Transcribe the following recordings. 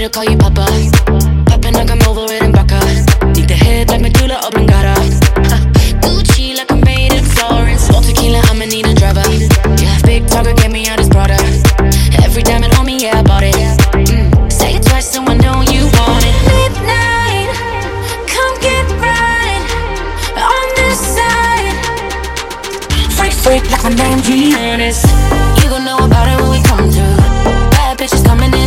me to call you Papa. Popping like I'm over it in Baca. Need the head like medulla oblongata. Gucci like I'm made in Florence. All tequila, I'ma need a driver. Yeah, big talker, get me out his brother. Every diamond on me, yeah, I bought it. Mm. Say it twice so I know you want it. Midnight, come get right on this side. Freak, freak, like my name Giannis. You gon' know about it when we come through. Bad bitches coming in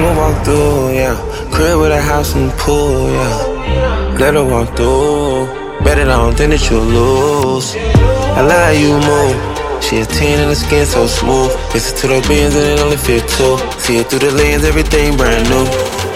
I'ma walk through, yeah. Crib with a house and pool, yeah. Let her walk through. Bet it, I don't think that you'll lose. I love how you move. She a 10 and the skin so smooth. Listen to the beans and it only fit two. See it through the lens, everything brand new.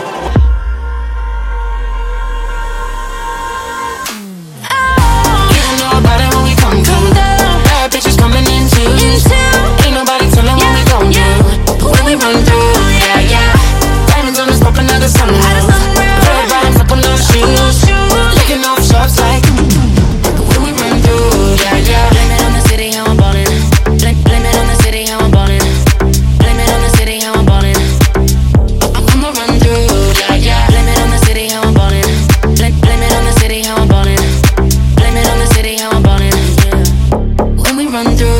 the sunroof. Red rides up on those shoes. Off shots like we run through, yeah, yeah. Blame it on the city, how I'm ballin'. Blame, it on the city, how I'm ballin'. Blame it on the city, how I'm ballin'. I'm, gonna run through, yeah, yeah. Blame it on the city, how I'm ballin'. Blame, it on the city, how I'm ballin'. Blame it on the city, how I'm ballin'. When we run through.